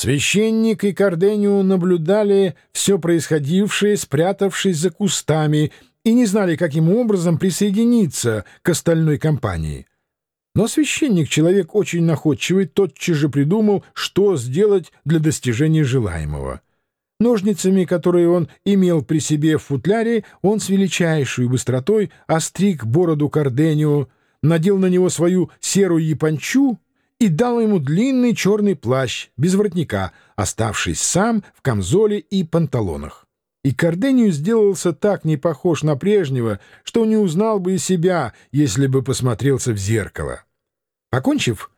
Священник и Карденио наблюдали все происходившее, спрятавшись за кустами, и не знали, каким образом присоединиться к остальной компании. Но священник, человек очень находчивый, тотчас же придумал, что сделать для достижения желаемого. Ножницами, которые он имел при себе в футляре, он с величайшей быстротой остриг бороду Карденио, надел на него свою серую япончу и дал ему длинный черный плащ без воротника, оставшись сам в камзоле и панталонах. И Кардению сделался так не похож на прежнего, что не узнал бы и себя, если бы посмотрелся в зеркало. Покончив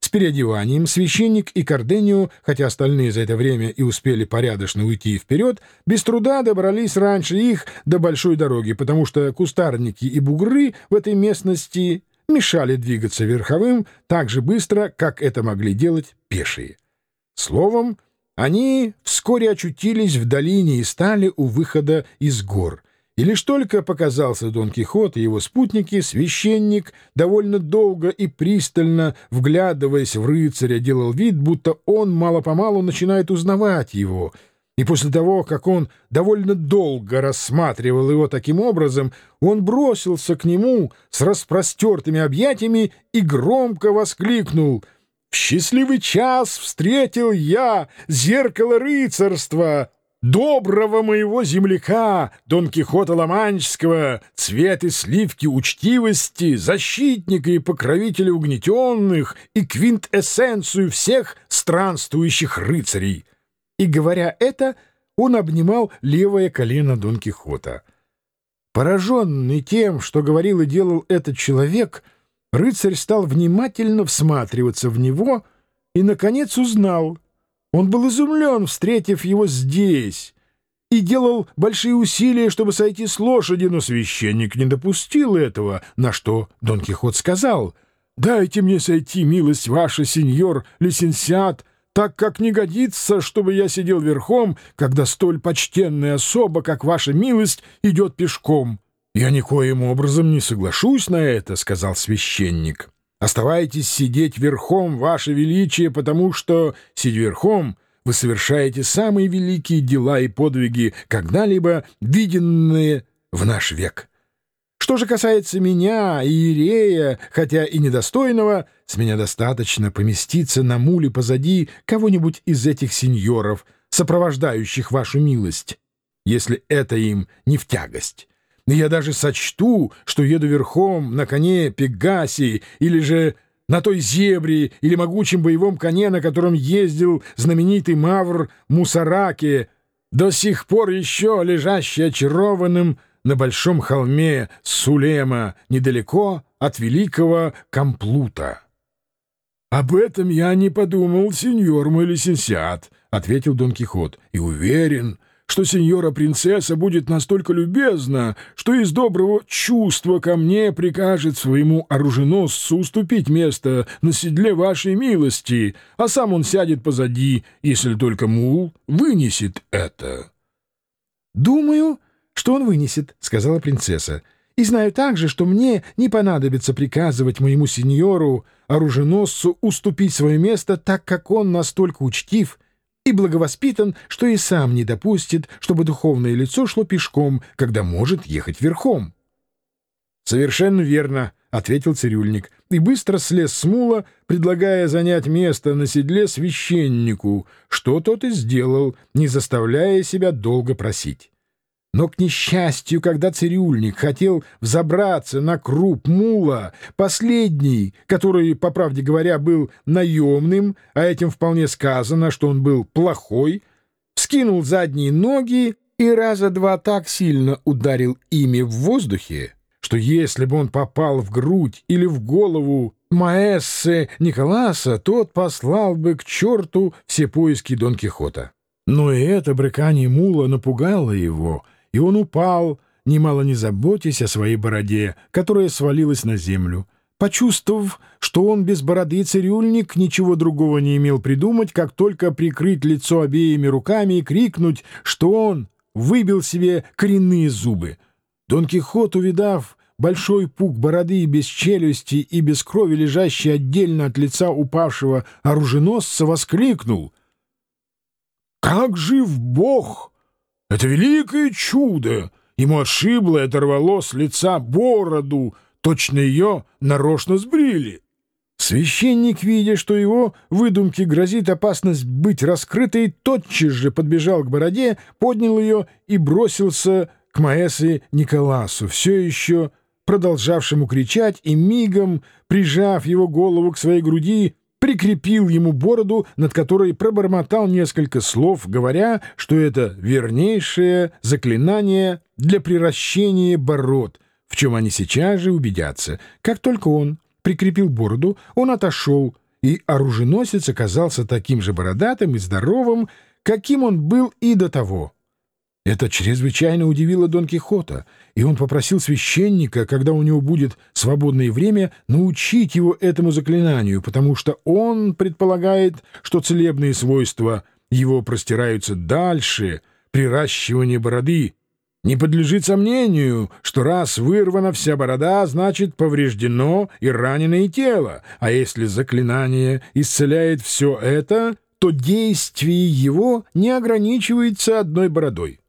с переодеванием, священник и Кардению, хотя остальные за это время и успели порядочно уйти вперед, без труда добрались раньше их до большой дороги, потому что кустарники и бугры в этой местности мешали двигаться верховым так же быстро, как это могли делать пешие. Словом, они вскоре очутились в долине и стали у выхода из гор. И лишь только показался Дон Кихот и его спутники, священник, довольно долго и пристально, вглядываясь в рыцаря, делал вид, будто он мало-помалу начинает узнавать его — и после того, как он довольно долго рассматривал его таким образом, он бросился к нему с распростертыми объятиями и громко воскликнул «В счастливый час встретил я зеркало рыцарства!» доброго моего земляка, Дон Кихота Ломанческого, цвет и сливки учтивости, защитника и покровителя угнетенных и квинтэссенцию всех странствующих рыцарей и, говоря это, он обнимал левое колено Дон Кихота. Пораженный тем, что говорил и делал этот человек, рыцарь стал внимательно всматриваться в него и, наконец, узнал. Он был изумлен, встретив его здесь, и делал большие усилия, чтобы сойти с лошади, но священник не допустил этого, на что Дон Кихот сказал — «Дайте мне сойти, милость ваша, сеньор, лисенсиат, так как не годится, чтобы я сидел верхом, когда столь почтенная особа, как ваша милость, идет пешком. — Я никоим образом не соглашусь на это, — сказал священник. — Оставайтесь сидеть верхом, ваше величие, потому что, сидя верхом, вы совершаете самые великие дела и подвиги, когда-либо виденные в наш век. Что же касается меня, Иерея, хотя и недостойного, с меня достаточно поместиться на муле позади кого-нибудь из этих сеньоров, сопровождающих вашу милость, если это им не в тягость. Я даже сочту, что еду верхом на коне Пегаси или же на той зебре или могучем боевом коне, на котором ездил знаменитый мавр Мусараки, до сих пор еще лежащий очарованным на большом холме Сулема, недалеко от великого Камплута. — Об этом я не подумал, сеньор мой лисенсиат, — ответил Дон Кихот, — и уверен, что сеньора-принцесса будет настолько любезна, что из доброго чувства ко мне прикажет своему оруженосцу уступить место на седле вашей милости, а сам он сядет позади, если только мул вынесет это. — Думаю, что он вынесет, — сказала принцесса. И знаю также, что мне не понадобится приказывать моему сеньору, оруженосцу, уступить свое место, так как он настолько учтив и благовоспитан, что и сам не допустит, чтобы духовное лицо шло пешком, когда может ехать верхом. — Совершенно верно, — ответил цирюльник, и быстро слез с мула, предлагая занять место на седле священнику, что тот и сделал, не заставляя себя долго просить. Но, к несчастью, когда цирюльник хотел взобраться на круп мула, последний, который, по правде говоря, был наемным, а этим вполне сказано, что он был плохой, вскинул задние ноги и раза два так сильно ударил ими в воздухе, что если бы он попал в грудь или в голову Маэссе Николаса, тот послал бы к черту все поиски Дон Кихота. Но и это брыкание мула напугало его — и он упал, немало не заботясь о своей бороде, которая свалилась на землю. Почувствовав, что он без бороды цирюльник, ничего другого не имел придумать, как только прикрыть лицо обеими руками и крикнуть, что он выбил себе коренные зубы. Дон Кихот, увидав большой пук бороды без челюсти и без крови, лежащий отдельно от лица упавшего оруженосца, воскликнул — Как жив Бог! Это великое чудо! Ему отшибло и оторвало с лица бороду, точно ее нарочно сбрили. Священник, видя, что его выдумке грозит опасность быть раскрытой, тотчас же подбежал к бороде, поднял ее и бросился к Маэсе Николасу, все еще продолжавшему кричать, и мигом, прижав его голову к своей груди, прикрепил ему бороду, над которой пробормотал несколько слов, говоря, что это вернейшее заклинание для приращения бород, в чем они сейчас же убедятся. Как только он прикрепил бороду, он отошел, и оруженосец оказался таким же бородатым и здоровым, каким он был и до того. Это чрезвычайно удивило Дон Кихота, и он попросил священника, когда у него будет свободное время, научить его этому заклинанию, потому что он предполагает, что целебные свойства его простираются дальше приращивания бороды. Не подлежит сомнению, что раз вырвана вся борода, значит повреждено и раненое тело, а если заклинание исцеляет все это, то действие его не ограничивается одной бородой.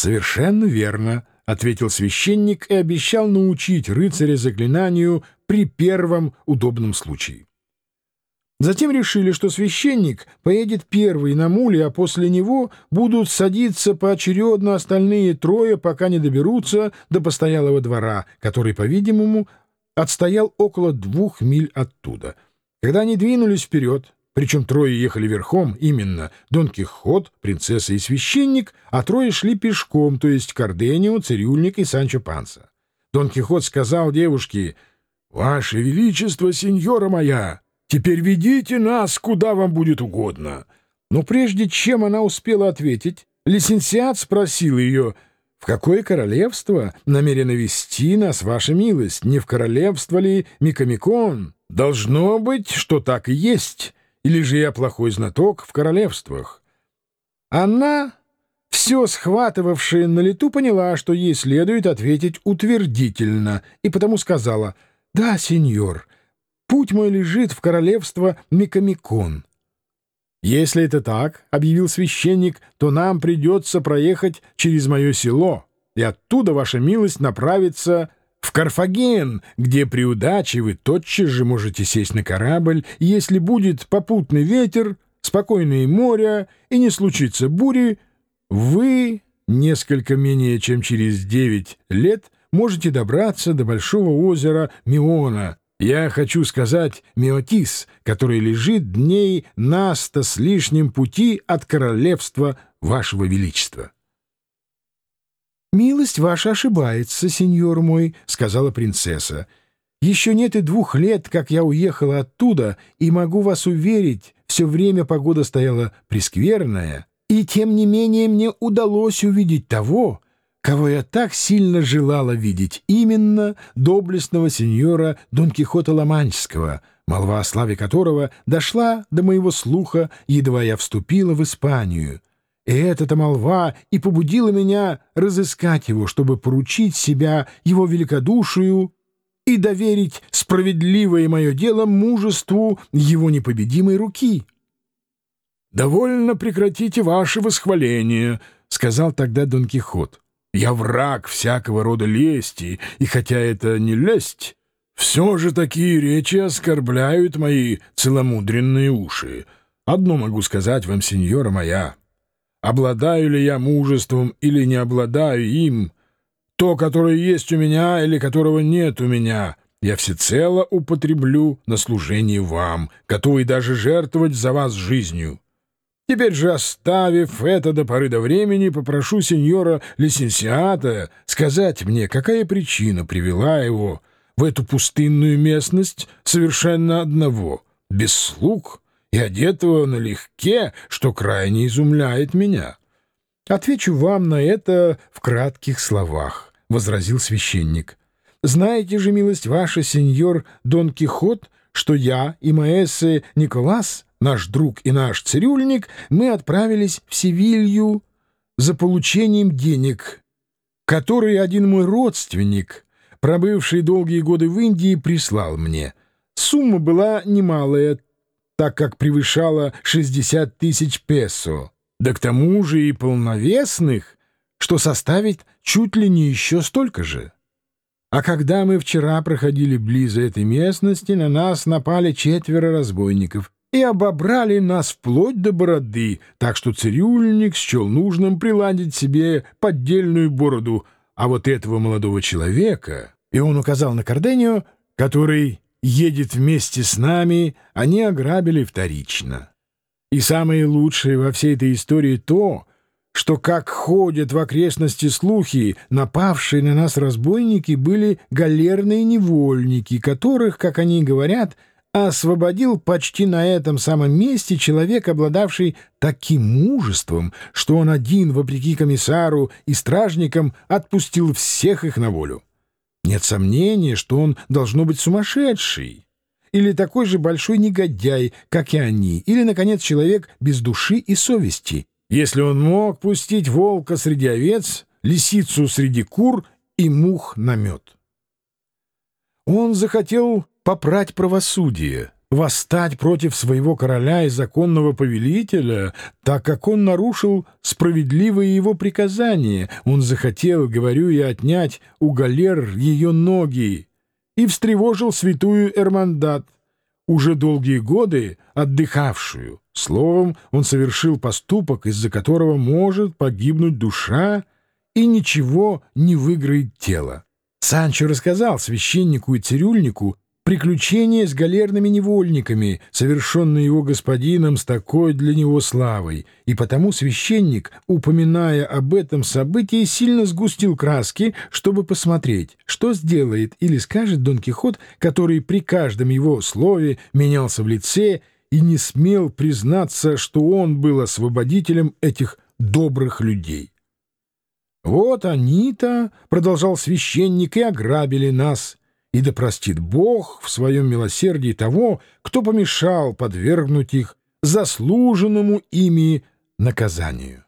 «Совершенно верно», — ответил священник и обещал научить рыцаря заклинанию при первом удобном случае. Затем решили, что священник поедет первый на муле, а после него будут садиться поочередно остальные трое, пока не доберутся до постоялого двора, который, по-видимому, отстоял около двух миль оттуда. Когда они двинулись вперед, причем трое ехали верхом, именно Дон Кихот, принцесса и священник, а трое шли пешком, то есть Карденио, Цирюльник и Санчо Панса. Дон Кихот сказал девушке, «Ваше Величество, сеньора моя, теперь ведите нас, куда вам будет угодно». Но прежде чем она успела ответить, лисенциат спросил ее, «В какое королевство намерено вести нас, ваша милость? Не в королевство ли Микамикон? Должно быть, что так и есть» или же я плохой знаток в королевствах. Она, все схватывавшая на лету, поняла, что ей следует ответить утвердительно, и потому сказала «Да, сеньор, путь мой лежит в королевство Микамикон». «Если это так, — объявил священник, — то нам придется проехать через мое село, и оттуда, ваша милость, направится в Карфаген, где при удаче вы тотчас же можете сесть на корабль, если будет попутный ветер, спокойное море и не случится бури, вы несколько менее чем через девять лет можете добраться до большого озера Миона. Я хочу сказать Миотис, который лежит дней на сто с лишним пути от королевства вашего величества. «Милость ваша ошибается, сеньор мой», — сказала принцесса. «Еще нет и двух лет, как я уехала оттуда, и могу вас уверить, все время погода стояла прескверная, и тем не менее мне удалось увидеть того, кого я так сильно желала видеть, именно доблестного сеньора Дон Кихота Ломанческого, молва о славе которого дошла до моего слуха, едва я вступила в Испанию». И эта-то молва и побудила меня разыскать его, чтобы поручить себя его великодушию и доверить справедливое мое дело мужеству его непобедимой руки. — Довольно прекратите ваше восхваление, — сказал тогда Дон Кихот. — Я враг всякого рода лести, и хотя это не лесть, все же такие речи оскорбляют мои целомудренные уши. Одно могу сказать вам, сеньора моя — Обладаю ли я мужеством или не обладаю им, то, которое есть у меня или которого нет у меня, я всецело употреблю на служение вам, готовый даже жертвовать за вас жизнью. Теперь же, оставив это до поры до времени, попрошу сеньора Лисенсиата сказать мне, какая причина привела его в эту пустынную местность совершенно одного, без слуг и одетого налегке, что крайне изумляет меня. — Отвечу вам на это в кратких словах, — возразил священник. — Знаете же, милость ваша, сеньор Дон Кихот, что я и Маэссе Николас, наш друг и наш цирюльник, мы отправились в Севилью за получением денег, которые один мой родственник, пробывший долгие годы в Индии, прислал мне. Сумма была немалая, так как превышала 60 тысяч песо. да к тому же и полновесных, что составит чуть ли не еще столько же. А когда мы вчера проходили близо этой местности, на нас напали четверо разбойников и обобрали нас вплоть до бороды, так что цирюльник счел нужным приладить себе поддельную бороду, а вот этого молодого человека, и он указал на Кордению, который едет вместе с нами, они ограбили вторично. И самое лучшее во всей этой истории то, что, как ходят в окрестности слухи, напавшие на нас разбойники были галерные невольники, которых, как они говорят, освободил почти на этом самом месте человек, обладавший таким мужеством, что он один, вопреки комиссару и стражникам, отпустил всех их на волю. Нет сомнения, что он должно быть сумасшедший, или такой же большой негодяй, как и они, или, наконец, человек без души и совести, если он мог пустить волка среди овец, лисицу среди кур и мух на мед. Он захотел попрать правосудие, восстать против своего короля и законного повелителя, так как он нарушил справедливые его приказания. Он захотел, говорю я, отнять у галер ее ноги и встревожил святую Эрмандат, уже долгие годы отдыхавшую. Словом, он совершил поступок, из-за которого может погибнуть душа, и ничего не выиграет тело. Санчо рассказал священнику и цирюльнику приключения с галерными невольниками, совершенные его господином с такой для него славой, и потому священник, упоминая об этом событии, сильно сгустил краски, чтобы посмотреть, что сделает или скажет Дон Кихот, который при каждом его слове менялся в лице и не смел признаться, что он был освободителем этих добрых людей. «Вот они-то, — продолжал священник, — и ограбили нас» и да простит Бог в своем милосердии того, кто помешал подвергнуть их заслуженному ими наказанию.